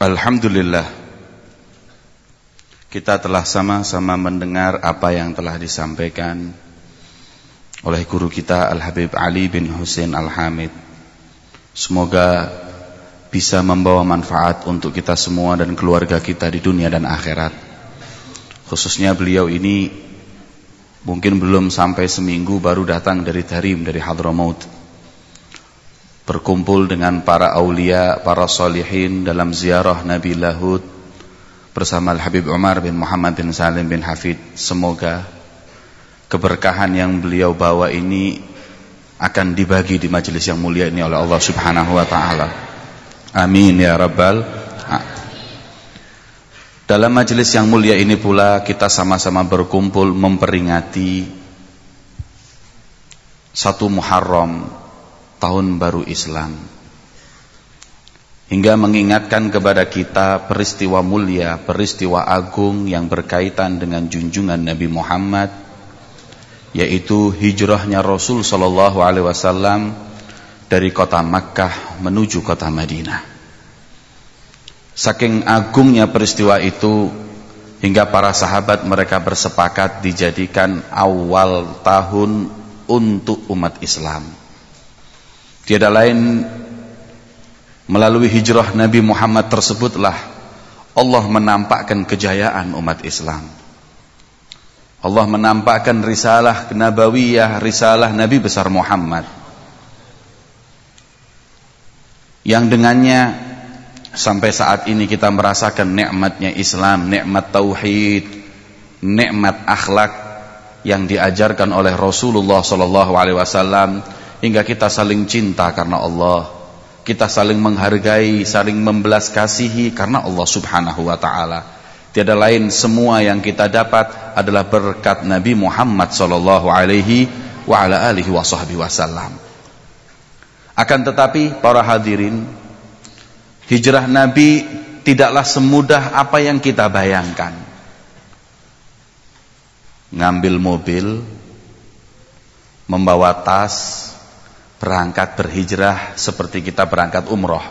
Alhamdulillah. Kita telah sama-sama mendengar apa yang telah disampaikan Oleh guru kita Al-Habib Ali bin Hussein Al-Hamid. Semoga bisa membawa manfaat untuk kita semua dan keluarga kita di dunia dan akhirat. Khususnya beliau ini Mungkin belum sampai seminggu baru datang dari Tarim, dari Hadramaut berkumpul dengan para aulia, para salihin dalam ziarah Nabi Lahud bersama Al-Habib Umar bin Muhammad bin Salim bin Hafid. Semoga keberkahan yang beliau bawa ini akan dibagi di majelis yang mulia ini oleh Allah Subhanahu wa taala. Amin ya rabbal dalam majelis yang mulia ini pula kita sama-sama berkumpul memperingati satu Muharram tahun baru Islam hingga mengingatkan kepada kita peristiwa mulia, peristiwa agung yang berkaitan dengan junjungan Nabi Muhammad yaitu hijrahnya Rasul sallallahu alaihi wasallam dari kota Makkah menuju kota Madinah. Saking agungnya peristiwa itu hingga para sahabat mereka bersepakat dijadikan awal tahun untuk umat Islam. Tiada lain melalui hijrah Nabi Muhammad tersebutlah Allah menampakkan kejayaan umat Islam. Allah menampakkan risalah nabawiyah, risalah Nabi besar Muhammad. Yang dengannya sampai saat ini kita merasakan nikmatnya Islam, nikmat tauhid, nikmat akhlak yang diajarkan oleh Rasulullah sallallahu alaihi wasallam hingga kita saling cinta karena Allah. Kita saling menghargai saling membelas kasihi karena Allah subhanahu wa ta'ala. Tiada lain semua yang kita dapat adalah berkat Nabi Muhammad sallallahu alaihi wa ala alihi wa sahbihi wasallam akan tetapi para hadirin hijrah Nabi tidaklah semudah apa yang kita bayangkan. Ngambil mobil membawa tas berangkat berhijrah seperti kita berangkat umroh.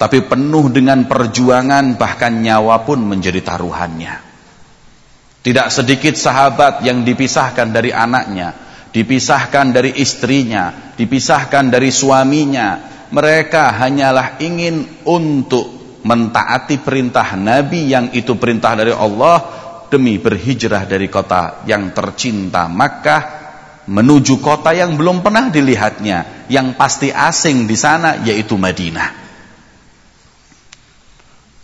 Tapi penuh dengan perjuangan bahkan nyawa pun menjadi taruhannya. Tidak sedikit sahabat yang dipisahkan dari anaknya, dipisahkan dari istrinya, dipisahkan dari suaminya. Mereka hanyalah ingin untuk mentaati perintah Nabi yang itu perintah dari Allah demi berhijrah dari kota yang tercinta Makkah menuju kota yang belum pernah dilihatnya, yang pasti asing di sana yaitu Madinah.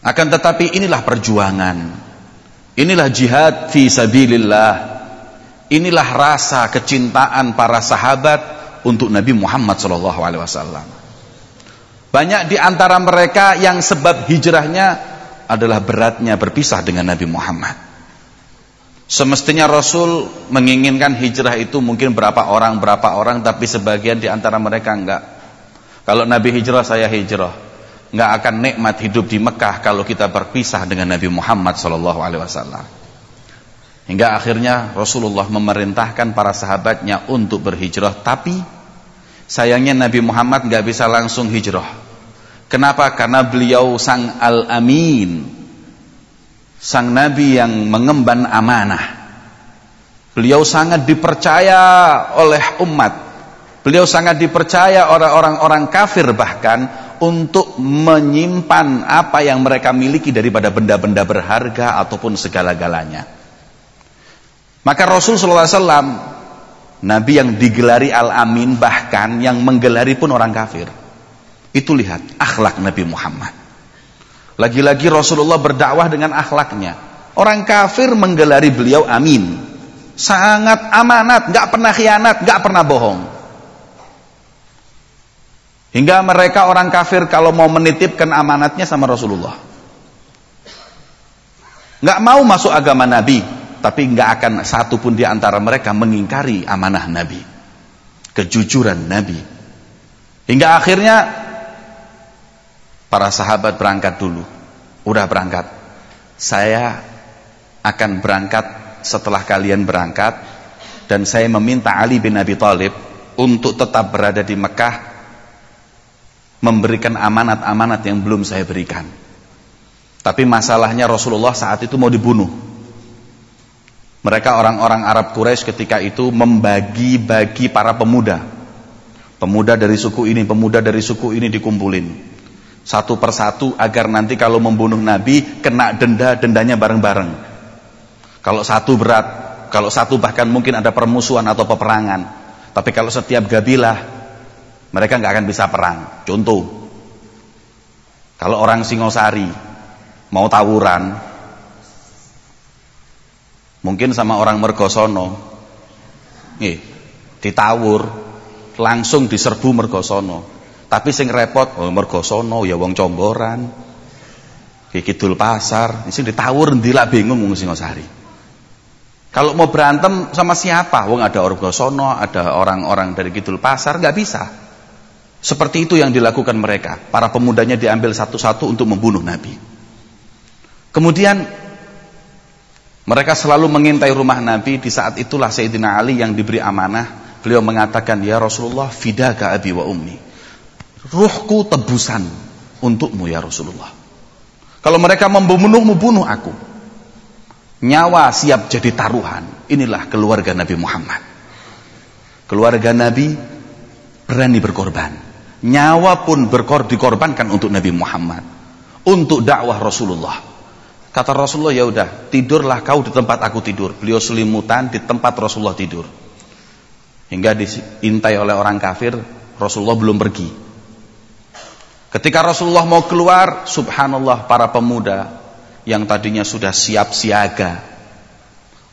Akan tetapi inilah perjuangan. Inilah jihad fi sabilillah. Inilah rasa kecintaan para sahabat untuk Nabi Muhammad sallallahu alaihi wasallam. Banyak di antara mereka yang sebab hijrahnya adalah beratnya berpisah dengan Nabi Muhammad. Semestinya Rasul menginginkan hijrah itu mungkin berapa orang, berapa orang, tapi sebagian di antara mereka enggak. Kalau Nabi hijrah, saya hijrah. Enggak akan nikmat hidup di Mekah kalau kita berpisah dengan Nabi Muhammad SAW. Hingga akhirnya Rasulullah memerintahkan para sahabatnya untuk berhijrah, tapi sayangnya Nabi Muhammad enggak bisa langsung hijrah. Kenapa? Karena beliau sang Al-Amin, sang nabi yang mengemban amanah. Beliau sangat dipercaya oleh umat. Beliau sangat dipercaya oleh orang-orang kafir bahkan untuk menyimpan apa yang mereka miliki daripada benda-benda berharga ataupun segala-galanya. Maka Rasul SAW, Nabi yang digelari Al-Amin bahkan yang menggelari pun orang kafir. Itu lihat akhlak Nabi Muhammad. Lagi-lagi Rasulullah berdakwah dengan akhlaknya. Orang kafir menggelari beliau amin. Sangat amanat, gak pernah khianat, gak pernah bohong. Hingga mereka orang kafir kalau mau menitipkan amanatnya sama Rasulullah. Gak mau masuk agama Nabi, tapi gak akan satu pun di antara mereka mengingkari amanah Nabi. Kejujuran Nabi. Hingga akhirnya Para sahabat berangkat dulu. Udah berangkat. Saya akan berangkat setelah kalian berangkat dan saya meminta Ali bin Abi Thalib untuk tetap berada di Mekah memberikan amanat-amanat yang belum saya berikan. Tapi masalahnya Rasulullah saat itu mau dibunuh. Mereka orang-orang Arab Quraisy ketika itu membagi-bagi para pemuda. Pemuda dari suku ini, pemuda dari suku ini dikumpulin. Satu persatu agar nanti kalau membunuh Nabi kena denda, dendanya bareng-bareng. Kalau satu berat, kalau satu bahkan mungkin ada permusuhan atau peperangan. Tapi kalau setiap gabilah mereka nggak akan bisa perang. Contoh, kalau orang Singosari mau tawuran, mungkin sama orang Mergosono, nih, ditawur, langsung diserbu Mergosono. Tapi sing repot, oh Mergosono ya wong comboran, kidul pasar, sing ditawur ndilak bingung wong Singosari. Kalau mau berantem sama siapa? Wong ada orang Gosono, ada orang-orang dari Kidul Pasar, nggak bisa. Seperti itu yang dilakukan mereka. Para pemudanya diambil satu-satu untuk membunuh Nabi. Kemudian mereka selalu mengintai rumah Nabi. Di saat itulah Sayyidina Ali yang diberi amanah. Beliau mengatakan, Ya Rasulullah, fidaka abi wa ummi. Ruhku tebusan untukmu ya Rasulullah. Kalau mereka membunuh, membunuh aku. Nyawa siap jadi taruhan. Inilah keluarga Nabi Muhammad. Keluarga Nabi berani berkorban. Nyawa pun berkor dikorbankan untuk Nabi Muhammad, untuk dakwah Rasulullah. Kata Rasulullah, ya udah, tidurlah kau di tempat aku tidur. Beliau selimutan di tempat Rasulullah tidur. Hingga diintai oleh orang kafir, Rasulullah belum pergi. Ketika Rasulullah mau keluar, subhanallah para pemuda yang tadinya sudah siap siaga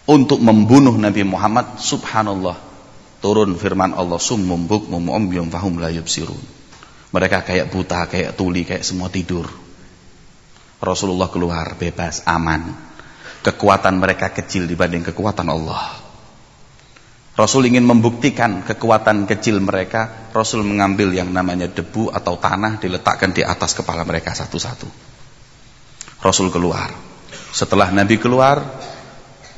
untuk membunuh Nabi Muhammad, subhanallah turun firman Allah summum bukmum umyum fahum la yubsirun mereka kayak buta, kayak tuli, kayak semua tidur. Rasulullah keluar bebas, aman. Kekuatan mereka kecil dibanding kekuatan Allah. Rasul ingin membuktikan kekuatan kecil mereka. Rasul mengambil yang namanya debu atau tanah diletakkan di atas kepala mereka satu-satu. Rasul keluar. Setelah Nabi keluar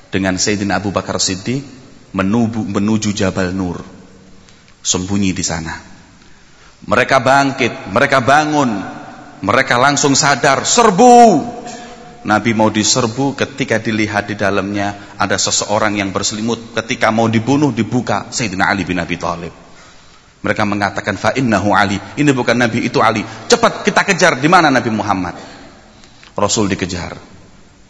dengan Sayyidina Abu Bakar Siddiq menuju, menuju Jabal Nur. Sembunyi di sana. Mereka bangkit, mereka bangun, mereka langsung sadar, serbu. Nabi mau diserbu ketika dilihat di dalamnya ada seseorang yang berselimut. Ketika mau dibunuh dibuka Sayyidina Ali bin Abi Thalib. Mereka mengatakan fa innahu Ali. Ini bukan Nabi, itu Ali. Cepat kita kejar di mana Nabi Muhammad. Rasul dikejar.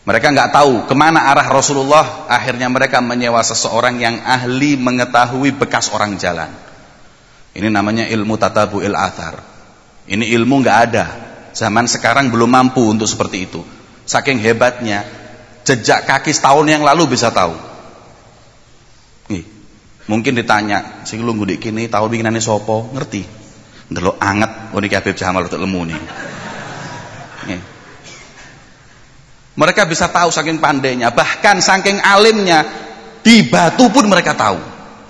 Mereka nggak tahu ke mana arah Rasulullah. Akhirnya mereka menyewa seseorang yang ahli mengetahui bekas orang jalan. Ini namanya ilmu tatabu il athar. Ini ilmu nggak ada. Zaman sekarang belum mampu untuk seperti itu. Saking hebatnya, jejak kaki setahun yang lalu bisa tahu. Nih, mungkin ditanya, sing lu ngudik kini tahu bikinannya sopo, ngerti? Ndelok anget, oh ini Habib Jamal untuk lemu nih. nih. Mereka bisa tahu saking pandainya, bahkan saking alimnya, di batu pun mereka tahu.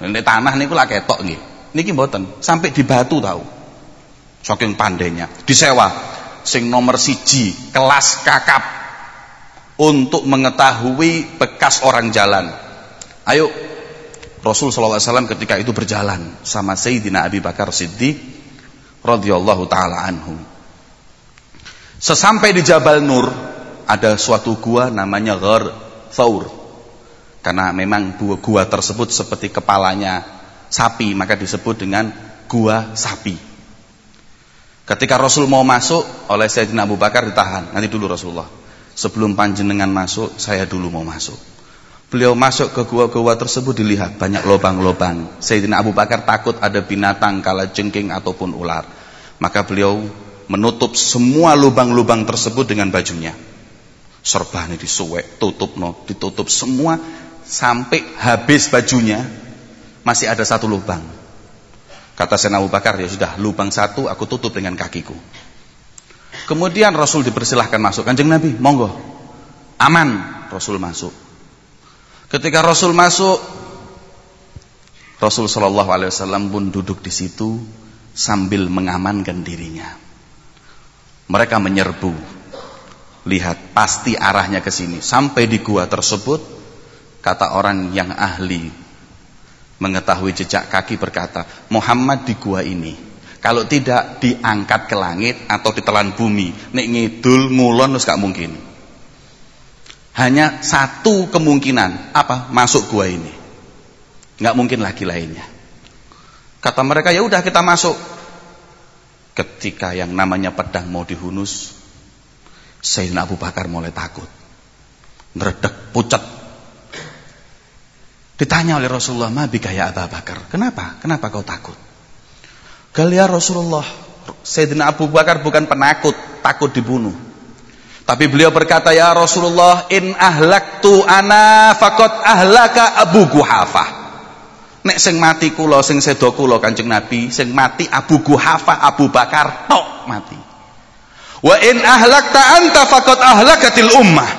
Ini tanah ini lah ketok nih. Niki mboten, sampai di batu tahu. Saking pandainya, disewa sing nomor siji kelas kakap untuk mengetahui bekas orang jalan. Ayo Rasul SAW ketika itu berjalan sama Sayyidina Abi Bakar Siddiq radhiyallahu taala anhu. Sesampai di Jabal Nur ada suatu gua namanya Ghar Thaur. Karena memang gua tersebut seperti kepalanya sapi maka disebut dengan gua sapi ketika Rasul mau masuk oleh Sayyidina Abu Bakar ditahan nanti dulu Rasulullah sebelum panjenengan masuk saya dulu mau masuk beliau masuk ke gua-gua tersebut dilihat banyak lubang-lubang Sayyidina Abu Bakar takut ada binatang kala jengking ataupun ular maka beliau menutup semua lubang-lubang tersebut dengan bajunya serba ini disuwek tutup no ditutup semua sampai habis bajunya masih ada satu lubang. Kata Sayyidina Abu Bakar, ya sudah, lubang satu aku tutup dengan kakiku. Kemudian Rasul dipersilahkan masuk. Kanjeng Nabi, monggo. Aman, Rasul masuk. Ketika Rasul masuk, Rasul Shallallahu Alaihi Wasallam pun duduk di situ sambil mengamankan dirinya. Mereka menyerbu, lihat pasti arahnya ke sini. Sampai di gua tersebut, kata orang yang ahli mengetahui jejak kaki berkata, Muhammad di gua ini. Kalau tidak diangkat ke langit atau ditelan bumi. Nek ngidul ngulon wis gak mungkin. Hanya satu kemungkinan, apa? Masuk gua ini. Nggak mungkin lagi lainnya. Kata mereka, ya udah kita masuk. Ketika yang namanya pedang mau dihunus, Sayyidina Abu Bakar mulai takut. Ngeredek, pucat. Ditanya oleh Rasulullah, "Ma bika ya Abu Bakar?" Kenapa? Kenapa kau takut? Galia Rasulullah, Sayyidina Abu Bakar bukan penakut, takut dibunuh. Tapi beliau berkata, "Ya Rasulullah, in ahlaktu ana faqad ahlaka Abu Guhafah." Nek sing mati kula, sing sedo kula Kanjeng Nabi, sing mati Abu Guhafah, Abu Bakar tok mati. Wa in ahlakta anta faqad ahlakatil ummah.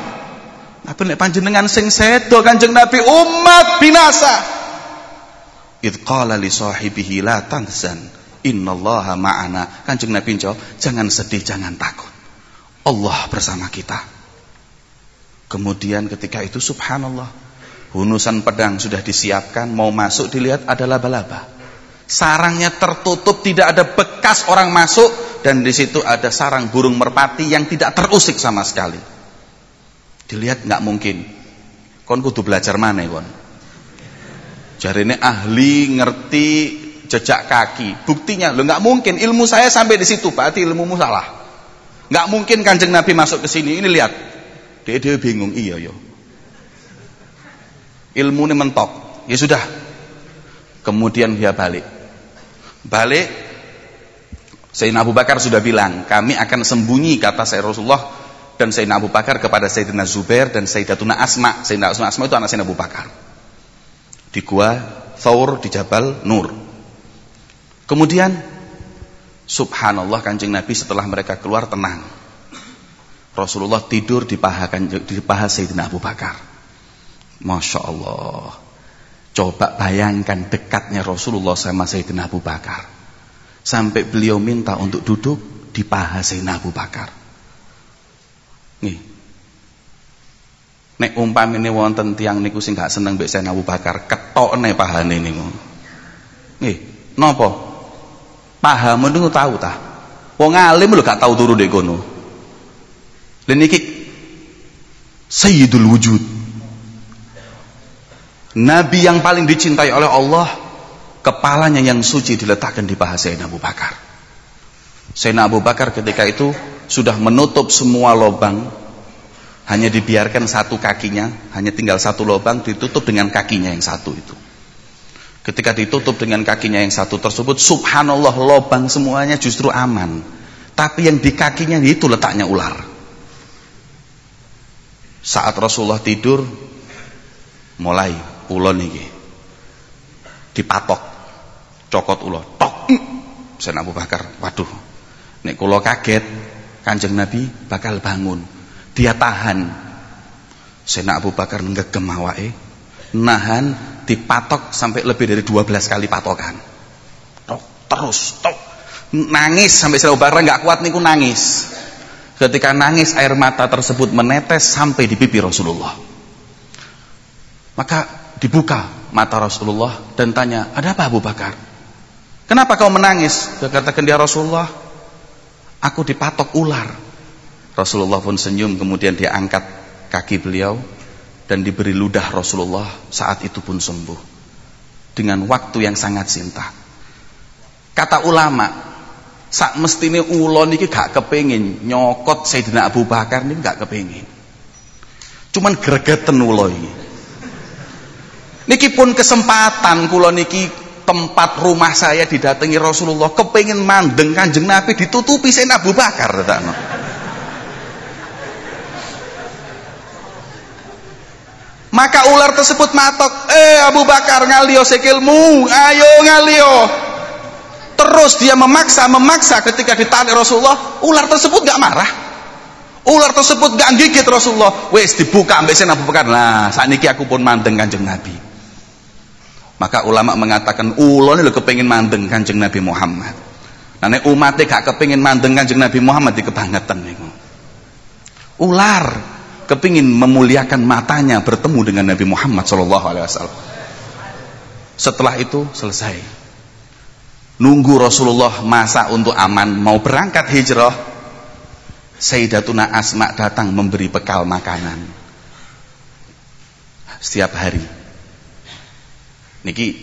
Apa nek panjenengan sing sedo Kanjeng Nabi umat binasa. Id qala li sahibihi la tanzan innallaha ma'ana. Kanjeng Nabi jawab, jangan sedih, jangan takut. Allah bersama kita. Kemudian ketika itu subhanallah, hunusan pedang sudah disiapkan, mau masuk dilihat ada laba-laba. Sarangnya tertutup, tidak ada bekas orang masuk dan di situ ada sarang burung merpati yang tidak terusik sama sekali. Dilihat nggak mungkin. Kon kudu belajar mana kon? ini ahli ngerti jejak kaki. Buktinya, lo nggak mungkin ilmu saya sampai di situ, berarti ilmumu salah. Nggak mungkin kanjeng Nabi masuk ke sini. Ini lihat, dia dia bingung. Iya yo. Ilmu ini mentok. Ya sudah. Kemudian dia balik. Balik. Sayyidina Abu Bakar sudah bilang, kami akan sembunyi kata saya Rasulullah dan Sayyidina Abu Bakar kepada Sayyidina Zubair dan Sayyidatuna Asma. Sayyidina Asma itu anak Sayyidina Abu Bakar. Di gua Thawr di Jabal Nur. Kemudian subhanallah Kanjeng Nabi setelah mereka keluar tenang. Rasulullah tidur di paha di paha Sayyidina Abu Bakar. Masya Allah. Coba bayangkan dekatnya Rasulullah sama Sayyidina Abu Bakar. Sampai beliau minta untuk duduk di paha Sayyidina Abu Bakar. Nih. Nek umpamine wonten tiang niku sing gak seneng mbek Sayyidina Abu Bakar, ketokne pahane niku. Nggih, napa? Paham niku tahu ta. Wong alim lho gak tahu turu ndek kono. Lha niki Sayyidul Wujud. Nabi yang paling dicintai oleh Allah, kepalanya yang suci diletakkan di paha Sayyidina Abu Bakar. Sayyidina Abu Bakar ketika itu sudah menutup semua lubang, hanya dibiarkan satu kakinya, hanya tinggal satu lubang ditutup dengan kakinya yang satu itu. Ketika ditutup dengan kakinya yang satu tersebut, subhanallah lobang semuanya justru aman. Tapi yang di kakinya itu letaknya ular. Saat Rasulullah tidur, mulai ulon ini dipatok, cokot ulo, tok. Saya Abu Bakar, waduh, nek kulo kaget, kanjeng Nabi bakal bangun. Dia tahan. Saya Abu Bakar ngegem awake, nahan dipatok sampai lebih dari 12 kali patokan. Tok, terus, tok. Nangis sampai Sayyidina Bakar nggak kuat niku nangis. Ketika nangis air mata tersebut menetes sampai di pipi Rasulullah. Maka dibuka mata Rasulullah dan tanya, "Ada apa Abu Bakar?" "Kenapa kau menangis?" Dia katakan dia Rasulullah, "Aku dipatok ular." Rasulullah pun senyum kemudian dia angkat kaki beliau dan diberi ludah Rasulullah saat itu pun sembuh dengan waktu yang sangat singkat. Kata ulama, sak mestine ulon iki gak kepengin nyokot Sayyidina Abu Bakar ini gak kepengin. Cuman gregeten ulo iki. Niki pun kesempatan kula niki tempat rumah saya didatangi Rasulullah kepengin mandeng Kanjeng Nabi ditutupi Sayyidina Abu Bakar no. Maka ular tersebut matok, "Eh Abu Bakar ngalio sekilmu, ayo ngalio." Terus dia memaksa, memaksa ketika ditarik Rasulullah, ular tersebut gak marah. Ular tersebut gak gigit Rasulullah. Wes dibuka ambek Abu Bakar. Saat ini aku pun mandeng Kanjeng Nabi. Maka ulama mengatakan ular ini kepingin mandeng Kanjeng Nabi Muhammad. Nah, nek umatnya gak kepingin mandeng Kanjeng Nabi Muhammad di kebangetan niku. Ular kepingin memuliakan matanya bertemu dengan Nabi Muhammad SAW. Setelah itu selesai. nunggu Rasulullah masa untuk aman mau berangkat hijrah Sayyidatuna Asma datang memberi bekal makanan setiap hari niki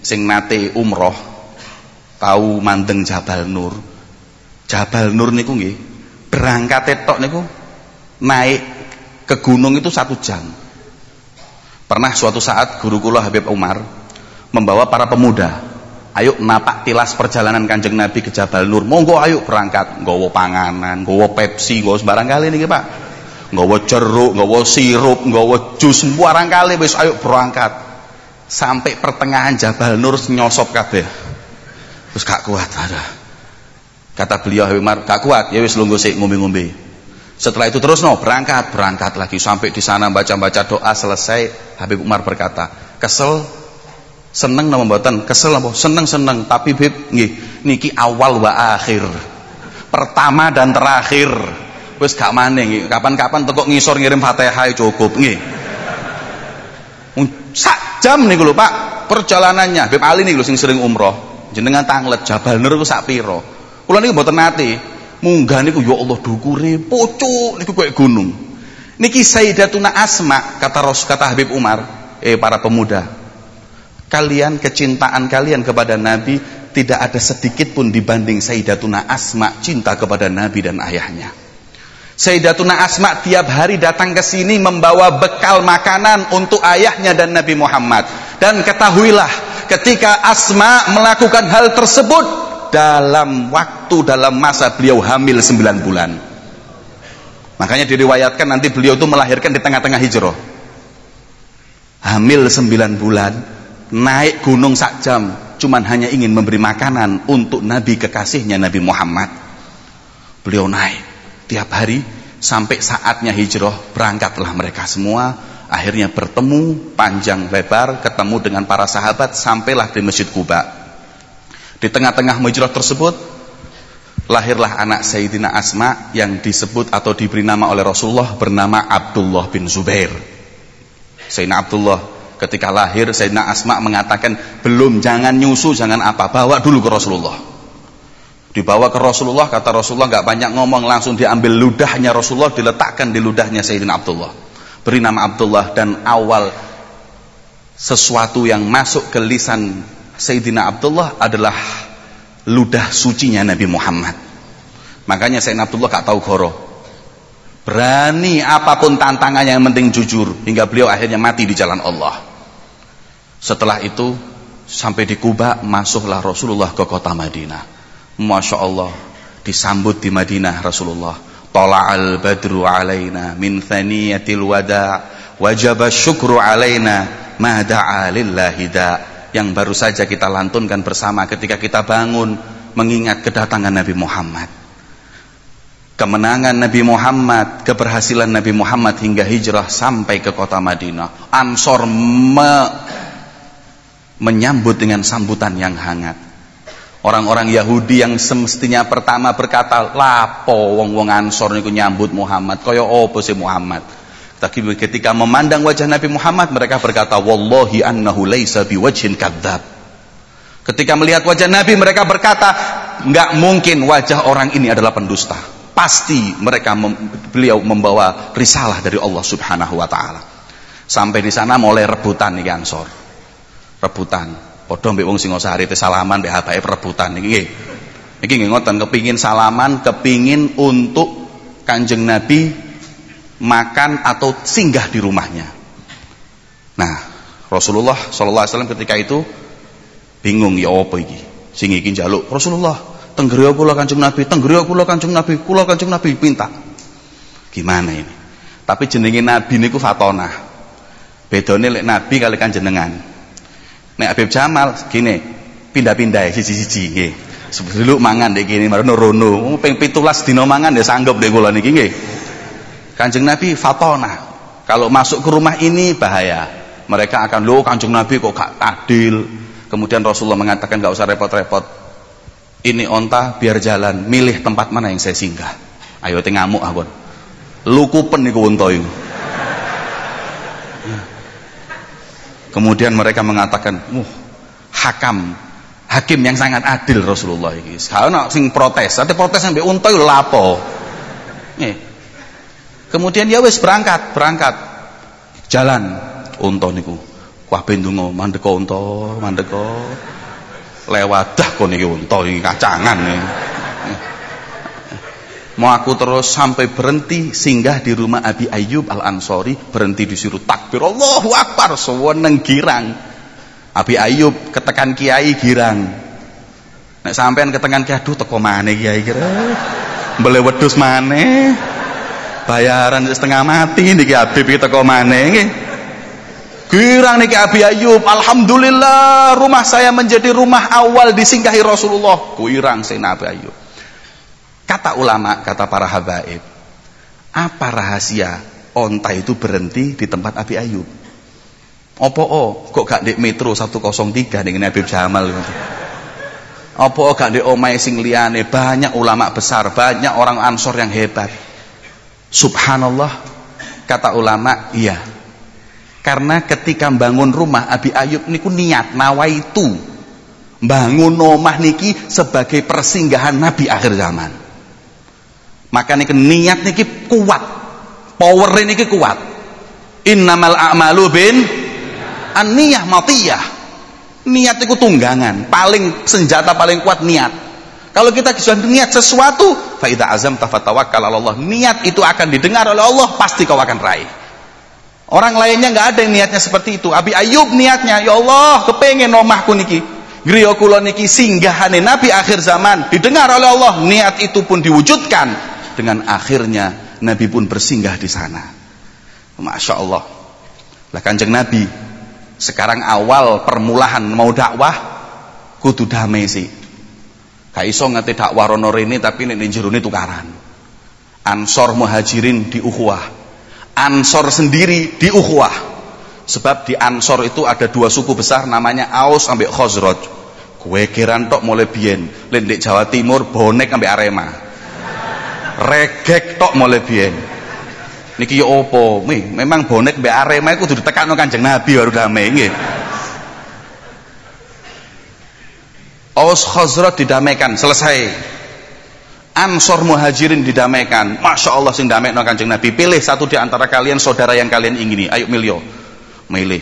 sing nate umroh tahu mandeng Jabal Nur Jabal Nur niku nggih berangkat tok niku naik ke gunung itu satu jam. Pernah suatu saat guru kula Habib Umar membawa para pemuda ayo napak tilas perjalanan kanjeng Nabi ke Jabal Nur. Monggo ayo berangkat. Nggawa panganan nggawa Pepsi nggawa sembarang kali niki Pak. Nggawa jeruk nggawa sirup nggawa jus. Sembarang kali wis ayo berangkat. Sampai pertengahan Jabal Nur nyosop kabeh. Terus gak kuat ada kata beliau Habib Umar gak kuat. Ya wis lungguh sik ngombe-ngombe setelah itu terus no berangkat berangkat lagi. Sampai di sana baca-baca doa selesai Habib Umar berkata kesel seneng nama mboten? Kesel apa? Seneng seneng. Tapi Habib nggih niki awal wa akhir. Pertama dan terakhir. Wis gak maning kapan-kapan tekok ngisor ngirim Fatihah cukup nggih. Sak jam nih lho Pak perjalanannya. Habib Ali nih sing sering umroh. Jenengan tanglet Jabal Nur sak piro. Kula niku mboten nate munggah niku ya Allah dukure pucuk niku koyo gunung niki Sayyidatuna Asma kata Rasul kata Habib Umar eh para pemuda kalian kecintaan kalian kepada Nabi tidak ada sedikit pun dibanding Sayyidatuna Asma cinta kepada Nabi dan ayahnya Sayyidatuna Asma tiap hari datang ke sini membawa bekal makanan untuk ayahnya dan Nabi Muhammad. Dan ketahuilah ketika Asma melakukan hal tersebut dalam waktu dalam masa beliau hamil 9 bulan. Makanya diriwayatkan nanti beliau itu melahirkan di tengah-tengah hijrah. Hamil 9 bulan, naik gunung sak jam, cuman hanya ingin memberi makanan untuk Nabi kekasihnya Nabi Muhammad. Beliau naik tiap hari sampai saatnya hijrah berangkatlah mereka semua akhirnya bertemu panjang lebar ketemu dengan para sahabat sampailah di Masjid Kuba di tengah-tengah hijrah tersebut lahirlah anak Sayyidina Asma yang disebut atau diberi nama oleh Rasulullah bernama Abdullah bin Zubair Sayyidina Abdullah ketika lahir Sayyidina Asma mengatakan belum jangan nyusu jangan apa bawa dulu ke Rasulullah Dibawa ke Rasulullah, kata Rasulullah nggak banyak ngomong, langsung diambil ludahnya Rasulullah, diletakkan di ludahnya Sayyidina Abdullah. Beri nama Abdullah dan awal sesuatu yang masuk ke lisan Sayyidina Abdullah adalah ludah sucinya Nabi Muhammad. Makanya Sayyidina Abdullah gak tahu goro. Berani apa pun tantangannya yang penting jujur hingga beliau akhirnya mati di jalan Allah. Setelah itu sampai di Kuba masuklah Rasulullah ke kota Madinah. Masya Allah disambut di Madinah Rasulullah Tala'al badru alaina min thaniyatil wada wajaba syukru alaina ma da'a lillahi da yang baru saja kita lantunkan bersama ketika kita bangun mengingat kedatangan Nabi Muhammad. Kemenangan Nabi Muhammad keberhasilan Nabi Muhammad hingga hijrah sampai ke kota Madinah. Ansor me menyambut dengan sambutan yang hangat. Orang-orang Yahudi yang semestinya pertama berkata, lapo wong-wong Ansor niku nyambut Muhammad, kaya apa sih Muhammad? Tapi ketika memandang wajah Nabi Muhammad, mereka berkata, wallahi annahu laisa biwajhin kadzab. Ketika melihat wajah Nabi, mereka berkata, enggak mungkin wajah orang ini adalah pendusta. Pasti mereka mem beliau membawa risalah dari Allah Subhanahu wa taala. Sampai di sana mulai rebutan nih Ansor. Rebutan Padha mbek wong Singosari te salaman mbek habake perebutan iki nggih. Iki nggih ngoten kepingin salaman, kepingin untuk Kanjeng Nabi makan atau singgah di rumahnya. Nah, Rasulullah sallallahu alaihi wasallam ketika itu bingung ya apa iki? Sing iki njaluk Rasulullah, tenggeriya kula Kanjeng Nabi, tenggeriya kula Kanjeng Nabi, kula Kanjeng Nabi pinta. Gimana ini? Tapi jenenge Nabi niku Fatona. Bedone lek Nabi kali kanjenengan. Nek Habib Jamal gini, pindah-pindah siji-siji nggih. Dulu mangan dek gini marono rono. Ping 17 dina mangan ya sanggup dek kula niki nggih. Kanjeng Nabi fatona. Kalau masuk ke rumah ini bahaya. Mereka akan lo Kanjeng Nabi kok gak adil. Kemudian Rasulullah mengatakan gak usah repot-repot. Ini onta biar jalan, milih tempat mana yang saya singgah. Ayo teh ngamuk abon. Lukupen niku unta iku. Kemudian mereka mengatakan, "Uh, hakam hakim yang sangat adil Rasulullah iki. Ono sing protes, ate protes sampai unta lapo. Nih. Kemudian ya wis berangkat, berangkat. Jalan unta niku. Kabeh ndonga mandeka unta, mandeka. Lewat dah kon iki unta kacangan nih. Mau aku terus sampai berhenti singgah di rumah Abi Ayyub Al Ansori berhenti disuruh takbir Allahu Akbar seweneng girang Abi Ayub ketekan kiai girang. Nek sampean ketekan kiai aduh teko maneh kiai kira. Beli wedhus. Bayaran setengah mati niki Habib iki teko maneh nggih. Girang niki Abi Ayub, alhamdulillah rumah saya menjadi rumah awal disinggahi Rasulullah. Girang sing Abi Ayub. Kata ulama, kata para habaib, apa rahasia onta itu berhenti di tempat Abi Ayub? Apa oh, kok gak di Metro 103 dengan Habib Jamal Apa oh, gak di omahe sing liyane banyak ulama besar, banyak orang Ansor yang hebat. Subhanallah kata ulama, iya. Karena ketika bangun rumah Abi Ayub niku niat nawaitu bangun omah niki sebagai persinggahan Nabi akhir zaman. Maka niki niat niki kuat. Power niki kuat. Innamal a'malu bin an-niyah matiyah. Niat itu tunggangan, paling senjata paling kuat niat. Kalau kita sudah niat sesuatu, faida azam tafatawakkal Allah. Niat itu akan didengar oleh Allah, pasti kau akan raih. Orang lainnya nggak ada yang niatnya seperti itu. Abi Ayub niatnya, ya Allah, kepengen omahku niki. Griya kula niki singgahane Nabi akhir zaman didengar oleh Allah. Niat itu pun diwujudkan dengan akhirnya Nabi pun bersinggah di sana. Masya Allah. Lah kanjeng Nabi sekarang awal permulaan mau dakwah kudu damai sih gak iso ngerti dakwah rono tapi nek jerone tukaran. Ansor muhajirin di ukhuwah. Ansor sendiri di ukhuwah. Sebab di ansor itu ada dua suku besar namanya Aus sampai Khosroj kue kiran tok mulai lendek Jawa Timur bonek sampai Arema. Regek tok mulai bien niki opo? Memang bonek mbek Arema iku kudu ditekakno Kanjeng Nabi baru damai Aus Khazraj didamaikan selesai. Ansor Muhajirin didamaikan. Masya Allah sing damai no kanjeng Nabi. Pilih satu di antara kalian saudara yang kalian ingini. Ayo milio milih.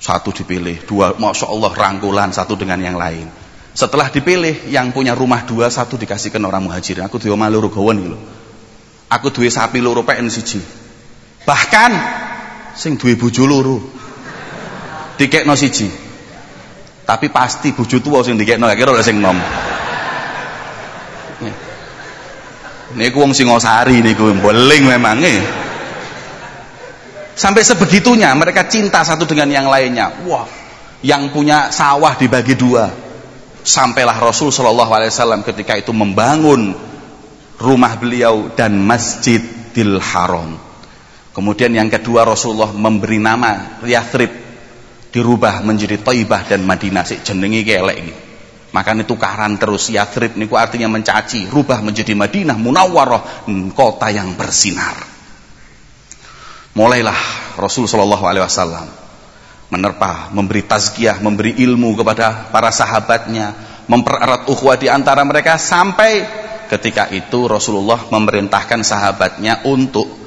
Satu dipilih dua. Masya Allah rangkulan satu dengan yang lain. Setelah dipilih yang punya rumah dua satu dikasihkan orang muhajirin. Aku tuh malu rugawan gitu Aku duwe sapi loro peken siji. Bahkan sing duwe bojo loro. Dikekno siji. Tapi pasti bojo tuwa sing dikekno kira oleh sing nom. Niku wong Singosari niku beling memang nih. Sampai sebegitunya mereka cinta satu dengan yang lainnya. Wah, yang punya sawah dibagi dua. Sampailah Rasul Shallallahu Alaihi Wasallam ketika itu membangun rumah beliau dan Masjidil Haram. Kemudian yang kedua Rasulullah memberi nama Yathrib dirubah menjadi Taibah dan Madinah sik jenenge kelek iki. Maka itu karan terus Yathrib niku artinya mencaci, rubah menjadi Madinah Munawwarah, kota yang bersinar. Mulailah Rasul sallallahu alaihi wasallam menerpa, memberi tazkiyah, memberi ilmu kepada para sahabatnya, mempererat ukhuwah di antara mereka sampai ketika itu Rasulullah memerintahkan sahabatnya untuk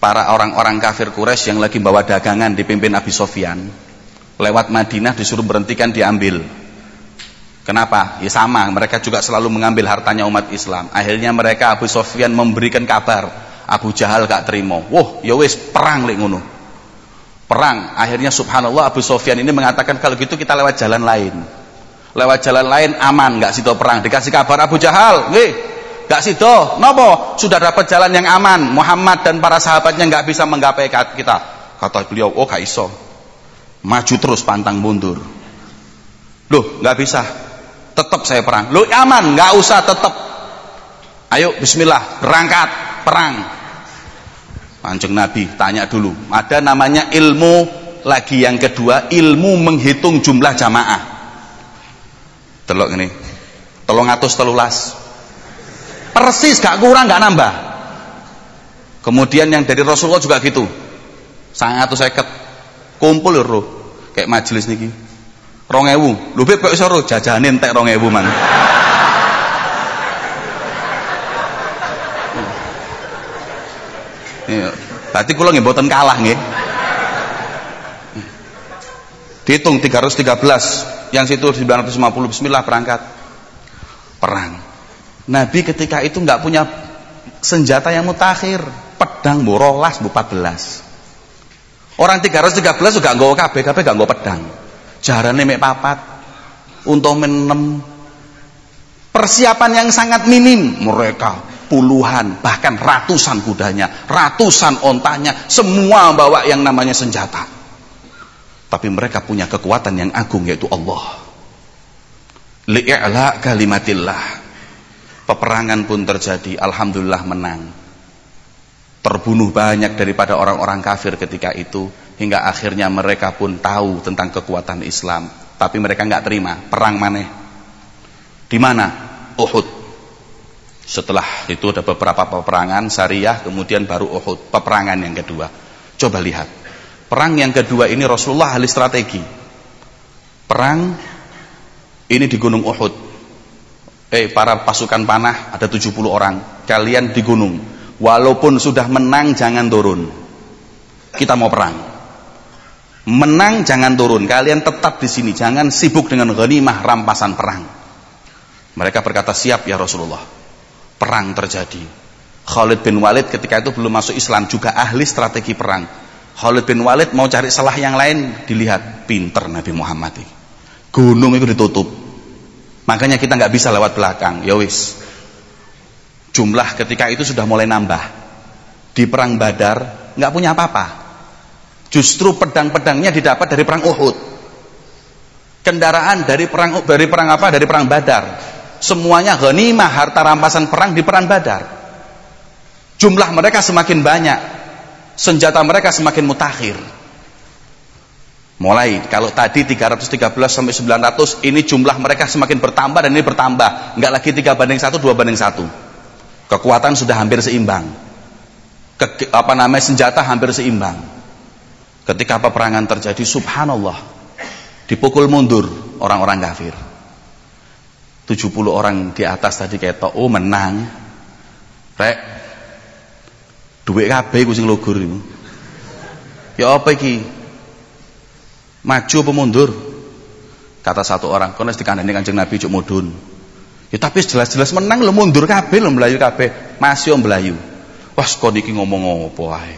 para orang-orang kafir Quraisy yang lagi bawa dagangan dipimpin Abi Sofyan. Lewat Madinah disuruh berhentikan diambil. Kenapa? ya sama mereka juga selalu mengambil hartanya umat Islam. Akhirnya mereka Abu Sofyan memberikan kabar. Abu Jahal gak terima. Wah ya wis perang lek ngono. Perang. Akhirnya subhanallah Abu Sofyan ini mengatakan kalau gitu kita lewat jalan lain. Lewat jalan lain aman nggak sido perang. Dikasih kabar Abu Jahal nggih nggak sido nopo? Sudah dapat jalan yang aman. Muhammad dan para sahabatnya nggak bisa menggapai kita. Kata beliau oh gak iso. Maju terus pantang mundur. Loh nggak bisa. Tetap saya perang. Loh aman. Nggak usah tetap ayo Bismillah. Berangkat. Perang. Panjang Nabi tanya dulu. Ada namanya ilmu. Lagi yang kedua ilmu menghitung jumlah jamaah. Delok ini tolong atus telulas persis gak kurang gak nambah kemudian yang dari Rasulullah juga gitu sangat seket kumpul lho kayak majelis niki 2000 lho kok iso jajane entek 2000 man Iya. Berarti kula nggih mboten kalah nggih. Dihitung 313, yang situ 950 bismillah berangkat. Perang. Nabi ketika itu nggak punya senjata yang mutakhir, pedang borolas bu 14. Orang 313 juga nggak KB, KB nggak pedang. Jarane mek papat, untuk menem persiapan yang sangat minim. Mereka puluhan bahkan ratusan kudanya ratusan ontanya semua bawa yang namanya senjata. Tapi mereka punya kekuatan yang agung yaitu Allah. Li'a'la kalimatillah peperangan pun terjadi alhamdulillah menang. Terbunuh banyak daripada orang-orang kafir ketika itu hingga akhirnya mereka pun tahu tentang kekuatan Islam. Tapi mereka nggak terima perang mana di mana? Uhud. Setelah itu ada beberapa peperangan syariah kemudian baru Uhud. Peperangan yang kedua. Coba lihat. Perang yang kedua ini Rasulullah ahli strategi. Perang ini di gunung Uhud eh para pasukan panah ada 70 orang. Kalian di gunung. Walaupun sudah menang jangan turun. Kita mau perang. Menang jangan turun. Kalian tetap di sini. Jangan sibuk dengan ghanimah rampasan perang. Mereka berkata siap ya Rasulullah. Perang terjadi. Khalid bin Walid ketika itu belum masuk Islam juga ahli strategi perang. Khalid bin Walid mau cari salah yang lain dilihat pinter Nabi Muhammad gunung itu ditutup makanya kita nggak bisa lewat belakang ya wis jumlah ketika itu sudah mulai nambah di perang Badar nggak punya apa-apa Justru pedang-pedangnya didapat dari perang Uhud. Kendaraan dari perang dari perang apa? Dari perang Badar. Semuanya ghanimah harta rampasan perang di perang Badar. Jumlah mereka semakin banyak. Senjata mereka semakin mutakhir. Mulai kalau tadi 313 sampai 900 ini jumlah mereka semakin bertambah dan ini bertambah. Enggak lagi 3 banding 1, 2 banding 1. Kekuatan sudah hampir seimbang. Ke, apa namanya senjata hampir seimbang Ketika peperangan terjadi, subhanallah, dipukul mundur orang-orang kafir. 70 orang di atas tadi kayak oh menang. Rek, duit kabeh ku sing lugur iku. Ya apa iki? Maju apa mundur? Kata satu orang, kono dikandani Kanjeng Nabi cuk mudun. Ya tapi jelas-jelas menang lo mundur kabeh lo melayu kabeh. Masih om melayu. Wah, kok niki ngomong apa wae.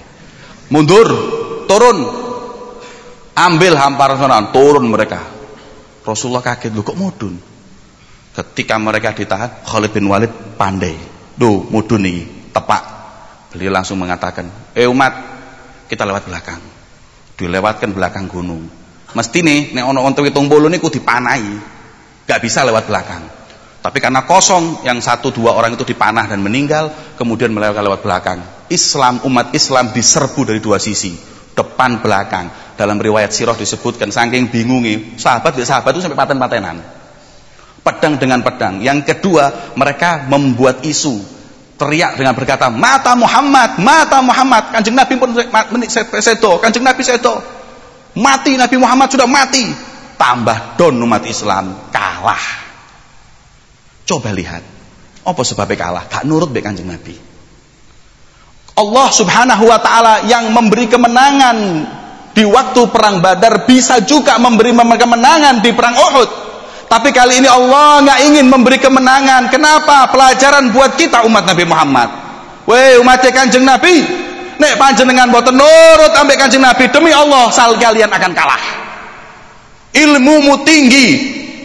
Mundur, turun ambil hamparan sana turun mereka Rasulullah kaget lu kok mudun ketika mereka ditahan Khalid bin Walid pandai do mudun nih tepak beliau langsung mengatakan eh umat kita lewat belakang dilewatkan belakang gunung mesti nih nek ono hitung bolu niku dipanai gak bisa lewat belakang. Tapi karena kosong yang satu dua orang itu dipanah dan meninggal kemudian melewat lewat belakang. Islam umat Islam diserbu dari dua sisi. Depan belakang. Dalam riwayat sirah disebutkan saking bingungi sahabat ya sahabat itu sampai paten-patenan. Pedang dengan pedang. Yang kedua mereka membuat isu. Teriak dengan berkata mata Muhammad mata Muhammad. Kanjeng Nabi pun seto kanjeng Nabi seto mati Nabi Muhammad sudah mati. Tambah don umat Islam kalah. Coba lihat apa sebabnya kalah? Gak nurut be kanjeng Nabi. Allah subhanahu wa ta'ala yang memberi kemenangan di waktu perang badar bisa juga memberi kemenangan di perang Uhud. Tapi kali ini Allah nggak ingin memberi kemenangan. Kenapa? pelajaran buat kita umat Nabi Muhammad. Weh umat kanjeng Nabi nek panjenengan boten nurut ambek kanjeng Nabi demi Allah sal kalian akan kalah ilmumu tinggi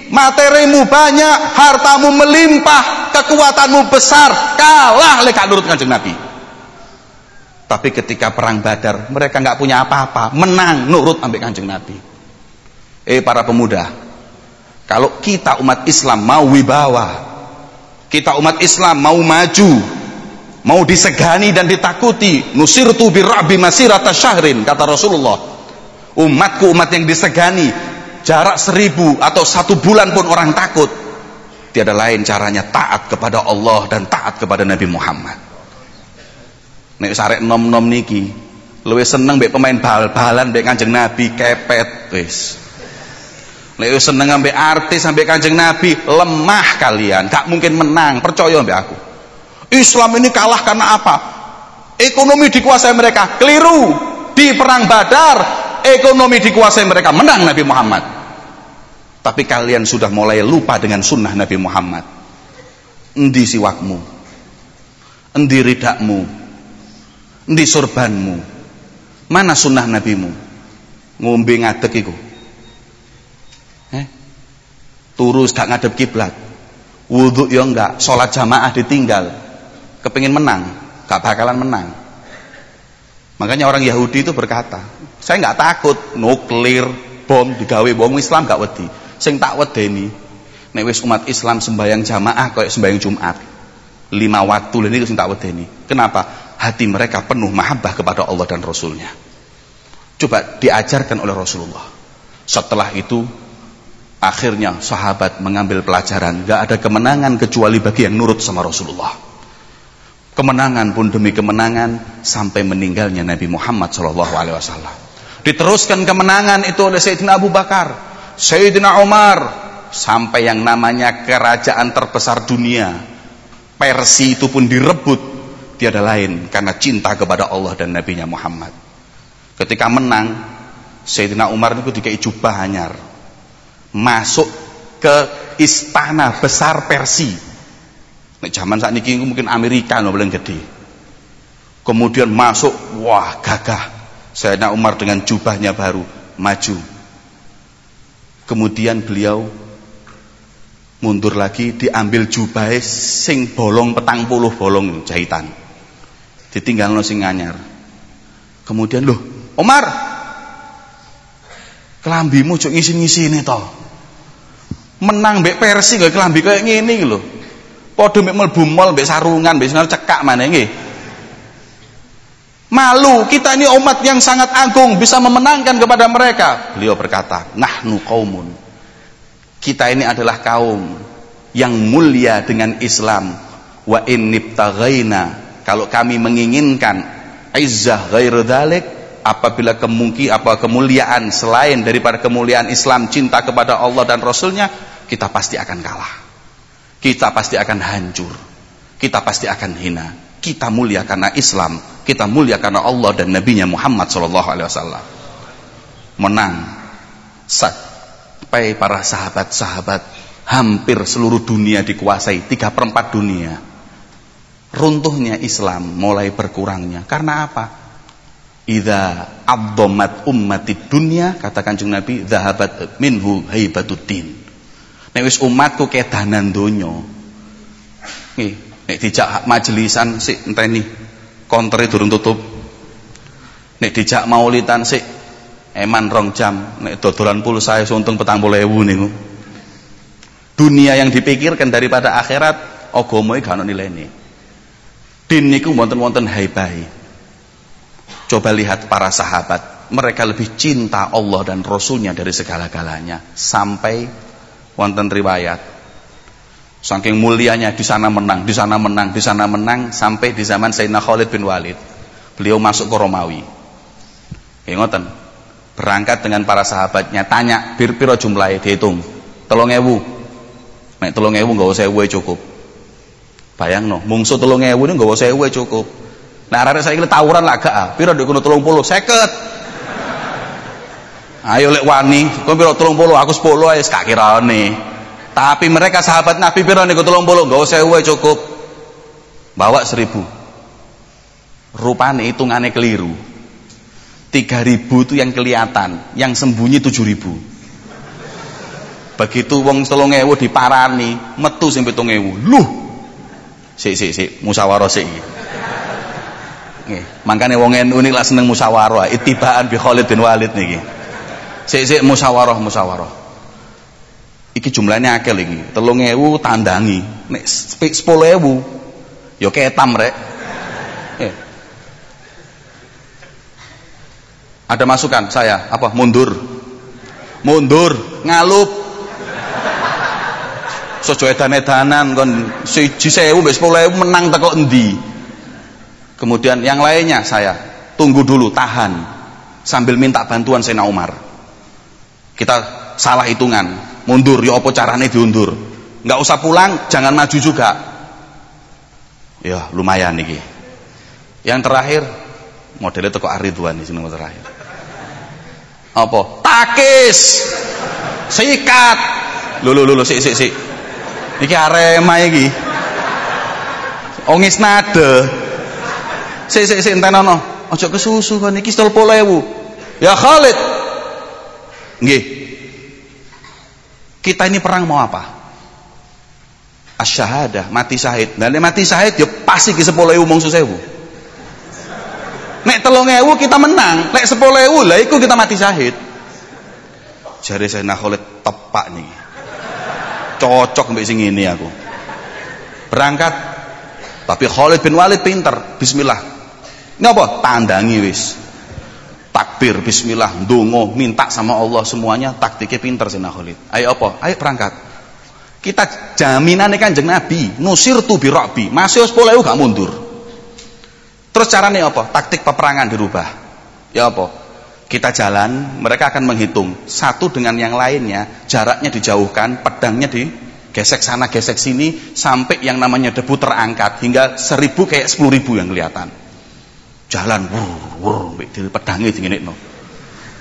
materimu banyak hartamu melimpah kekuatanmu besar kalah lek nurut kanjeng Nabi tapi ketika perang Badar, mereka nggak punya apa-apa, menang nurut ambil Kanjeng Nabi. Eh para pemuda, kalau kita umat Islam mau wibawa, kita umat Islam mau maju, mau disegani dan ditakuti, nusirtu birrabi masirata syahrin kata Rasulullah. Umatku umat yang disegani, jarak seribu atau satu bulan pun orang takut. Tiada lain caranya taat kepada Allah dan taat kepada Nabi Muhammad. Nek sarek nom-nom niki luwih seneng mbek pemain bal-balan mbek Kanjeng Nabi kepet wis. Lek seneng ambek artis sampai Kanjeng Nabi, lemah kalian, gak mungkin menang, percaya ambek aku. Islam ini kalah karena apa? Ekonomi dikuasai mereka, keliru. Di perang Badar, ekonomi dikuasai mereka, menang Nabi Muhammad. Tapi kalian sudah mulai lupa dengan sunnah Nabi Muhammad. Endi siwakmu? Endi ridakmu? Endi sorbanmu? Mana sunnah nabimu? Ngombe ngadek iku. Eh? Turus gak ngadep kiblat. Wudhu ya enggak, sholat jamaah ditinggal. Kepingin menang, gak bakalan menang. Makanya orang Yahudi itu berkata, saya nggak takut nuklir, bom digawe bom Islam gak wedi. Sing tak wedeni nek wis umat Islam sembahyang jamaah kayak sembahyang Jumat. Lima waktu lha niku sing tak wedeni. Kenapa? Hati mereka penuh mahabbah kepada Allah dan Rasulnya. Coba diajarkan oleh Rasulullah. Setelah itu akhirnya sahabat mengambil pelajaran gak ada kemenangan kecuali bagi yang nurut sama Rasulullah. Kemenangan pun demi kemenangan sampai meninggalnya Nabi Muhammad SAW. Diteruskan kemenangan itu oleh Sayyidina Abu Bakar, Sayyidina Umar, sampai yang namanya kerajaan terbesar dunia. Persi itu pun direbut tiada lain karena cinta kepada Allah dan Nabi-Nya Muhammad. Ketika menang, Sayyidina Umar itu dikai jubah anyar. Masuk ke istana besar Persi. Nek zaman saat ini mungkin Amerika no paling gede. Kemudian masuk, wah gagah. Sayyidina Umar dengan jubahnya baru maju Kemudian beliau mundur lagi diambil jubah sing bolong petang puluh bolong jahitan. Ditinggal no sing anyar. Kemudian loh, Omar, kelambimu cuk ngisi-ngisi ini toh. Menang mbek Persi gak kelambi kayak gini loh. Padha mbek mlebu mall mbek sarungan mbek cekak mana nggih. Malu, kita ini umat yang sangat agung bisa memenangkan kepada mereka. Beliau berkata, "Nahnu qaumun." Kita ini adalah kaum yang mulia dengan Islam. Wa in nibtaghaina. Kalau kami menginginkan izzah ghairu dzalik, apabila kemungkin apa kemuliaan selain daripada kemuliaan Islam, cinta kepada Allah dan Rasulnya, kita pasti akan kalah. Kita pasti akan hancur. Kita pasti akan hina. Kita mulia karena Islam, kita mulia karena Allah dan Nabi-Nya Muhammad sallallahu alaihi wasallam. Menang sampai para sahabat-sahabat hampir seluruh dunia dikuasai, tiga perempat dunia. Runtuhnya Islam mulai berkurangnya. Karena apa? Idza abdomat ummati dunia kata Kanjeng Nabi zahabat minhu haibatuddin. Nek wis umatku kedanan donya. Nggih, nek dijak majelisan sik enteni kontere durung tutup. Nek dijak maulitan sik eman rong jam nek dodolan pulsa untung petang puluh ewu niku. Dunia yang dipikirkan daripada akhirat agama gak nilai ini din niku wonten-wonten haibai coba lihat para sahabat mereka lebih cinta Allah dan Rasulnya dari segala-galanya sampai wonten riwayat Saking mulianya di sana menang, di sana menang, di sana menang sampai di zaman Sayyidina Khalid bin Walid. Beliau masuk ke Romawi. Ya ngoten. Berangkat dengan para sahabatnya, tanya bir piro jumlahnya dihitung. Telung ewu. Nek telung ewu nggak usah ewu cukup. Bayang no, mungsu telung ewu ini nggak usah ewu cukup. Nah arek saya ini tawuran lah gak ah. Piro kuno telung puluh, seket. Ayo lek wani, piro telung puluh, aku sepuluh aja sekak nih. Tapi mereka sahabat Nabi piro niku 30, enggak usah uwe cukup. Bawa seribu. Rupane hitungannya keliru. 3000 itu yang kelihatan, yang sembunyi 7000. Begitu wong 3000 diparani, metu sing 7000. Luh. Sik sik sik, musyawarah sik iki. Nggih, mangkane wong NU niku seneng musyawarah, itibaan bi Khalid bin Walid niki. Sik sik musyawarah musyawarah. Iki jumlahnya akeh iki. 3000 tandangi. Nek 10000 ya ketam rek. Eh. ada masukan saya? Apa? Mundur. Mundur. Ngalup. Sojo edan-edanan kon siji sewu mbek 10000 menang teko endi? Kemudian yang lainnya saya tunggu dulu tahan. Sambil minta bantuan Sena Umar kita salah hitungan. Mundur ya apa carane diundur? Nggak usah pulang jangan maju juga. Ya lumayan nih yang terakhir modelnya toko Aridwan di sini terakhir. Apa? Takis! Sikat! Lulu lulu si si si iki arema iki. Ongis nade. Si si si entenono ojo kesusu kan iki stol polewu ya Khalid nggih. Kita ini perang mau apa? Asyahadah mati syahid. Dan mati syahid ya pasti sepuluh ewu mong susewu nek telung ewu kita menang nek sepuluh ewu lah iku kita mati syahid. Jari saya Khalid tepak nih cocok mbak sing ini aku. Berangkat. Tapi Khalid bin Walid pinter. Bismillah. Ngapa? Tandangi wis takbir bismillah ndonga minta sama Allah semuanya taktiknya pinter Sayyidina Khalid. Ayo apa? Ayo berangkat. Kita jaminan kanjeng Nabi nusir tu birokbi masih sepuluh gak mundur. Terus caranya apa? Taktik peperangan dirubah. Ya apa? Kita jalan mereka akan menghitung. Satu dengan yang lainnya jaraknya dijauhkan pedangnya digesek sana gesek sini sampai yang namanya debu terangkat hingga seribu kayak sepuluh ribu yang kelihatan jalan wur wur di pedangnya no.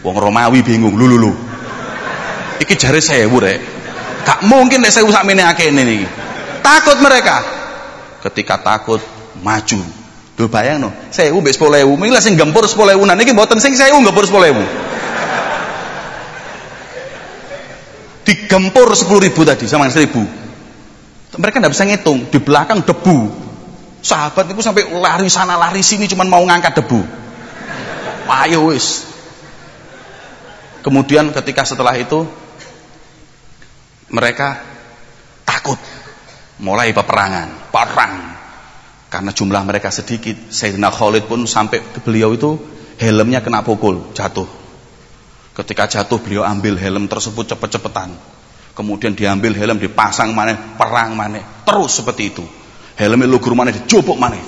wong Romawi bingung lu lu lu iki jari saya rek. Gak mungkin nek sewu sakmene akeh ini takut mereka. Ketika takut maju. Lho bayang no, sewu mbek 10.000, mila sing gempur 10.000 nah niki mboten sing sewu gempur 10.000. Digempur 10.000 tadi sama 1.000. Mereka tidak bisa ngitung, di belakang debu, Sahabat itu sampai lari sana lari sini cuma mau ngangkat debu. Ayo wis. Kemudian ketika setelah itu mereka takut mulai peperangan, perang. Karena jumlah mereka sedikit, Sayyidina Khalid pun sampai ke beliau itu helmnya kena pukul, jatuh. Ketika jatuh beliau ambil helm tersebut cepet-cepetan. Kemudian diambil helm dipasang mana, perang mana, terus seperti itu helmnya lugur mana dicupuk mana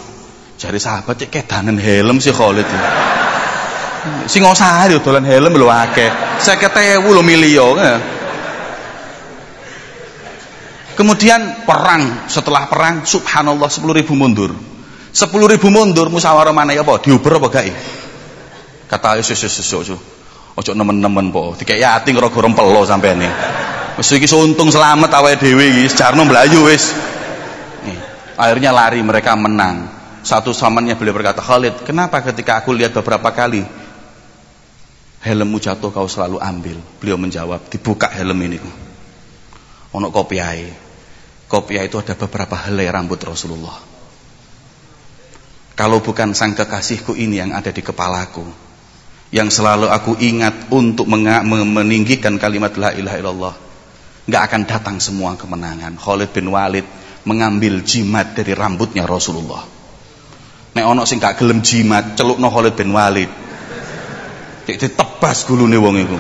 jadi sahabat cek kedanan helm si Khalid si nggak usah dia dolan helm lu akeh. Saya ketewu lo milio kemudian perang. Setelah perang subhanallah sepuluh ribu mundur. Sepuluh ribu mundur musyawarah ya apa? Diuber apa gak kata Yesus Yesus Yesus ojo nemen-nemen po. Dikek yati gara-gara pelo sampai ini wis iki untung selamat awake dhewe iki. Sejarno mlayu wis Akhirnya lari mereka menang. Satu samannya beliau berkata, Khalid, kenapa ketika aku lihat beberapa kali helmmu jatuh kau selalu ambil? Beliau menjawab, dibuka helm ini. Ono kopiai. Kopiai itu ada beberapa helai rambut Rasulullah. Kalau bukan sang kekasihku ini yang ada di kepalaku, yang selalu aku ingat untuk meninggikan kalimat la ilaha illallah, nggak akan datang semua kemenangan. Khalid bin Walid mengambil jimat dari rambutnya Rasulullah. Nek ono sing gak gelem jimat, celukno Khalid bin Walid. Dik ditebas gulune wong iku.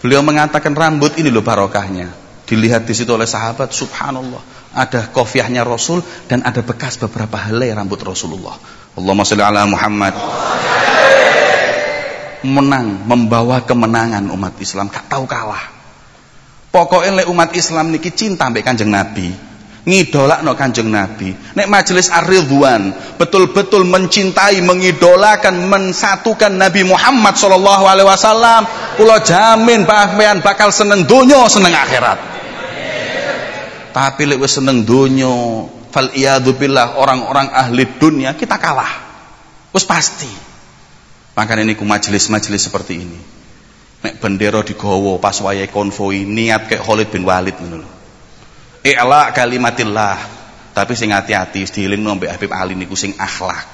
Beliau mengatakan rambut ini loh barokahnya. Dilihat di situ oleh sahabat, subhanallah. Ada kofiahnya Rasul dan ada bekas beberapa helai rambut Rasulullah. Allahumma sholli ala Muhammad. Menang, membawa kemenangan umat Islam, gak tahu kalah. Pokoknya lek umat Islam niki cinta mbek Kanjeng Nabi. Ngidolakno Kanjeng Nabi. Nek majelis Ar-Ridwan betul-betul mencintai, mengidolakan, mensatukan Nabi Muhammad sallallahu alaihi wasallam, kula jamin sampean bakal seneng donya, seneng akhirat. Tapi lek seneng donya, fal billah orang-orang ahli dunia kita kalah. Wis pasti. Makanya niku majelis-majelis seperti ini nek bendera digawa pas wayahe konvoi niat kayak Khalid bin Walid ngono lho. I'la kalimatillah. Tapi sing hati-hati dielingno mbek Habib Ali niku sing akhlak.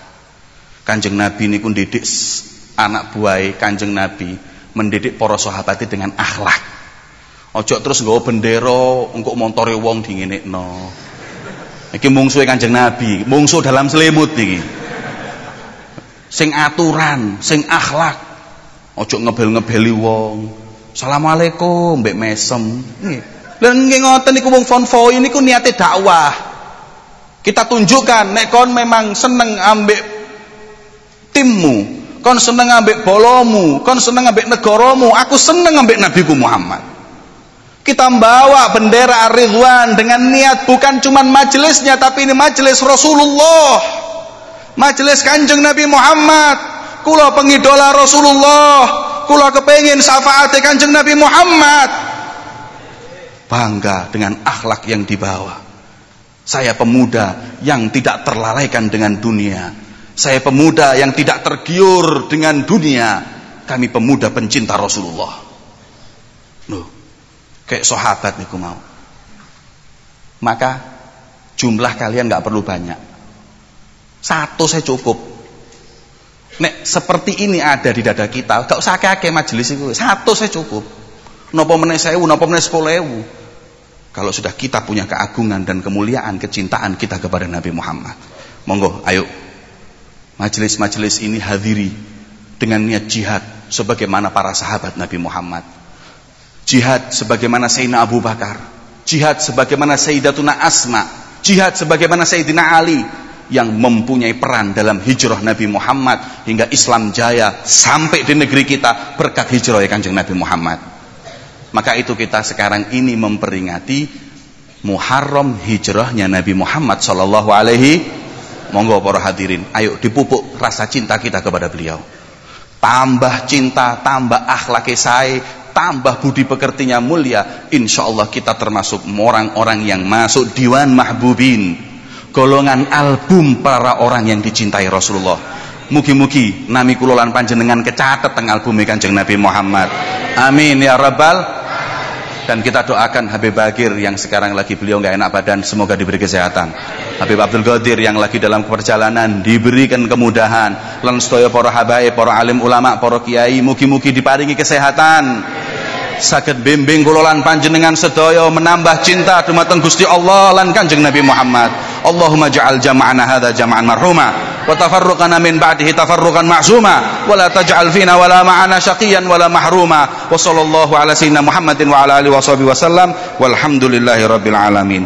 Kanjeng Nabi niku didik anak buah Kanjeng Nabi mendidik para sahabat dengan akhlak. Ojo terus nggawa bendera engko montore wong dingenekno. Iki mungsuhe Kanjeng Nabi, mungsuh dalam selimut iki. Sing aturan, sing akhlak, Ojo ngebel-ngebeli wong. Assalamualaikum mbek mesem. Nggih. Lah nggih ngoten niku wong konvoi niku niate dakwah. Kita tunjukkan nek kon memang seneng ambek timmu, kon seneng ambek bolomu, kon seneng ambek negaramu, aku seneng ambek nabiku Muhammad. Kita membawa bendera Ridwan dengan niat bukan cuma majelisnya tapi ini majelis Rasulullah. Majelis Kanjeng Nabi Muhammad. Kula pengidola Rasulullah, kula kepengin syafaat Kanjeng Nabi Muhammad. Bangga dengan akhlak yang dibawa. Saya pemuda yang tidak terlalaikan dengan dunia saya pemuda yang tidak tergiur dengan dunia. Kami pemuda pencinta Rasulullah. Loh, kayak sahabat niku mau. Maka jumlah kalian nggak perlu banyak. Satu saya cukup. Nek seperti ini ada di dada kita, gak usah kakek majelis itu. Satu saya cukup. Nopo meneh sewu, nopo meneh sepuluh Kalau sudah kita punya keagungan dan kemuliaan, kecintaan kita kepada Nabi Muhammad. Monggo, ayo majelis-majelis ini hadiri dengan niat jihad sebagaimana para sahabat Nabi Muhammad. Jihad sebagaimana Sayyidina Abu Bakar, jihad sebagaimana Sayyidatuna Asma, jihad sebagaimana Sayyidina Ali yang mempunyai peran dalam hijrah Nabi Muhammad hingga Islam jaya sampai di negeri kita berkat hijrah ya Kanjeng Nabi Muhammad. Maka itu kita sekarang ini memperingati Muharram hijrahnya Nabi Muhammad sallallahu alaihi Monggo para hadirin, ayo dipupuk rasa cinta kita kepada beliau. Tambah cinta, tambah akhlak saya, tambah budi pekertinya mulia. Insya Allah kita termasuk orang-orang yang masuk diwan mahbubin. Golongan album para orang yang dicintai Rasulullah. Mugi-mugi nami kulolan panjenengan kecatet teng album Kanjeng Nabi Muhammad. Amin ya rabbal dan kita doakan Habib Bagir yang sekarang lagi beliau nggak enak badan semoga diberi kesehatan Habib Abdul Qadir yang lagi dalam perjalanan diberikan kemudahan lan para habaib para alim ulama para kiai mugi-mugi diparingi kesehatan sakit bimbing kula panjenengan sedoyo menambah cinta dumateng Gusti Allah lan Kanjeng Nabi Muhammad. Allahumma ja'al jama'ana hadza jama'an marhuma wa tafarruqana min ba'dihi tafarruqan ma'zuma wa la taj'al fina wa la ma'ana syaqiyan wa la mahruma wa sallallahu ala sayyidina Muhammadin wa ala alihi wa sahbihi wasallam walhamdulillahi rabbil alamin.